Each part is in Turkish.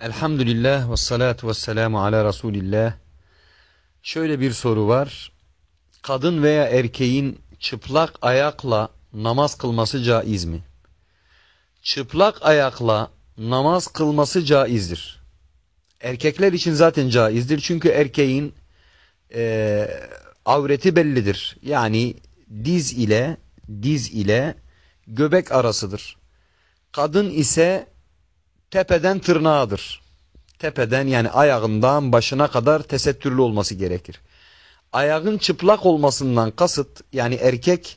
Elhamdülillah ve salatu ve selamu ala Resulillah. Şöyle bir soru var. Kadın veya erkeğin çıplak ayakla namaz kılması caiz mi? Çıplak ayakla namaz kılması caizdir. Erkekler için zaten caizdir. Çünkü erkeğin e, avreti bellidir. Yani diz ile diz ile göbek arasıdır. Kadın ise tepeden tırnağıdır. Tepeden yani ayağından başına kadar tesettürlü olması gerekir. Ayağın çıplak olmasından kasıt yani erkek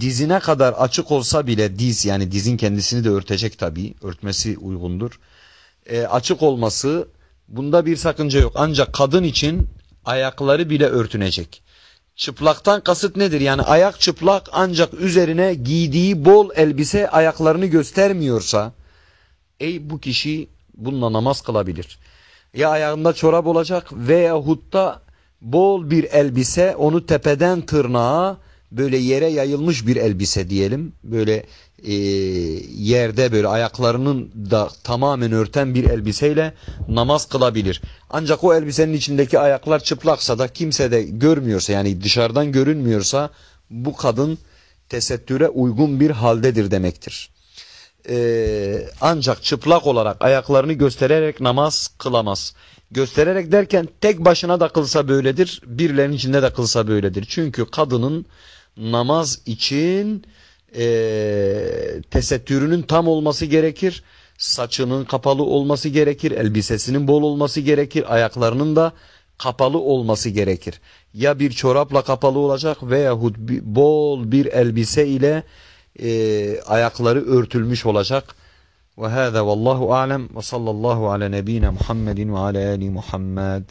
dizine kadar açık olsa bile diz yani dizin kendisini de örtecek tabii örtmesi uygundur. E, açık olması bunda bir sakınca yok ancak kadın için ayakları bile örtünecek. Çıplaktan kasıt nedir? Yani ayak çıplak ancak üzerine giydiği bol elbise ayaklarını göstermiyorsa Ey bu kişi bununla namaz kılabilir. Ya ayağında çorap olacak veyahut da bol bir elbise onu tepeden tırnağa böyle yere yayılmış bir elbise diyelim. Böyle e, yerde böyle ayaklarının da tamamen örten bir elbiseyle namaz kılabilir. Ancak o elbisenin içindeki ayaklar çıplaksa da kimse de görmüyorsa yani dışarıdan görünmüyorsa bu kadın tesettüre uygun bir haldedir demektir e, ancak çıplak olarak ayaklarını göstererek namaz kılamaz. Göstererek derken tek başına da kılsa böyledir, birilerinin içinde de kılsa böyledir. Çünkü kadının namaz için e, tesettürünün tam olması gerekir. Saçının kapalı olması gerekir, elbisesinin bol olması gerekir, ayaklarının da kapalı olması gerekir. Ya bir çorapla kapalı olacak veyahut bol bir elbise ile e, ayakları örtülmüş olacak. Ve hâzâ vallahu alem ve sallallahu ala nebine Muhammedin ve ala ali Muhammed.